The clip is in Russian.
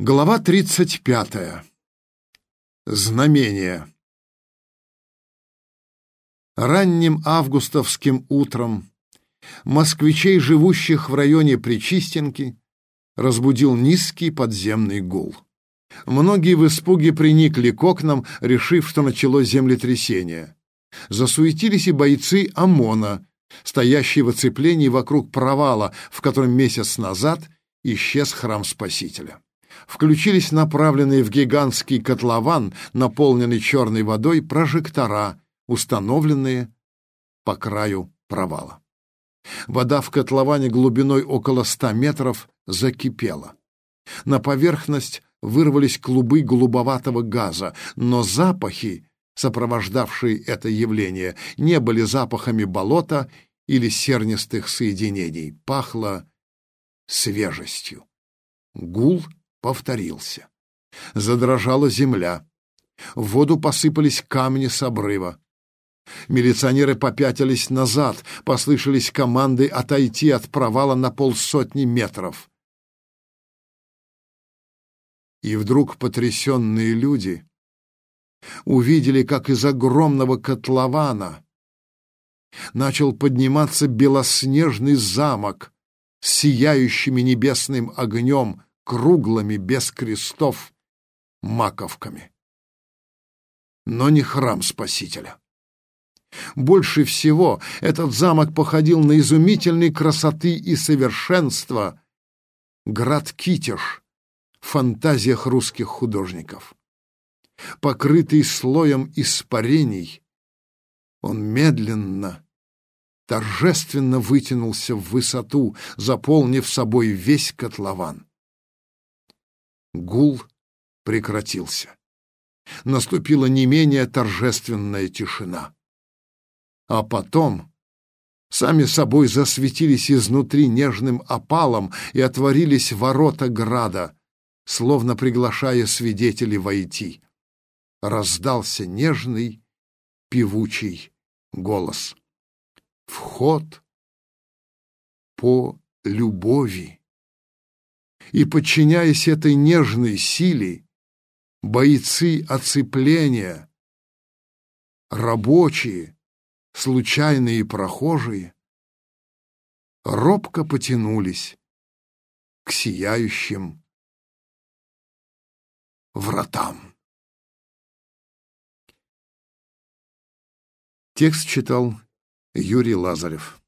Глава 35. Знамение. Ранним августовским утром москвичей, живущих в районе Причистенки, разбудил низкий подземный гул. Многие в испуге приникли к окнам, решив, что началось землетрясение. Засуетились и бойцы ОМОНа, стоящие в оцеплении вокруг провала, в котором месяц назад исчез храм Спасителя включились направленные в гигантский котлован, наполненный черной водой, прожектора, установленные по краю провала. Вода в котловане глубиной около ста метров закипела. На поверхность вырвались клубы голубоватого газа, но запахи, сопровождавшие это явление, не были запахами болота или сернистых соединений. Пахло свежестью. Гул — повторился. Задрожала земля. В воду посыпались камни с обрыва. Милиционеры попятились назад, послышались команды отойти от провала на полсотни метров. И вдруг потрясенные люди увидели, как из огромного котлована начал подниматься белоснежный замок с сияющими небесным огнем круглыми, без крестов, маковками. Но не храм Спасителя. Больше всего этот замок походил на изумительной красоты и совершенства град Китеж в фантазиях русских художников. Покрытый слоем испарений, он медленно, торжественно вытянулся в высоту, заполнив собой весь котлован. Гул прекратился. Наступила не менее торжественная тишина. А потом сами собой засветились изнутри нежным опалом и отворились ворота града, словно приглашая свидетелей войти. Раздался нежный, певучий голос. Вход по любови и, подчиняясь этой нежной силе, бойцы оцепления, рабочие, случайные прохожие, робко потянулись к сияющим вратам. Текст читал Юрий Лазарев.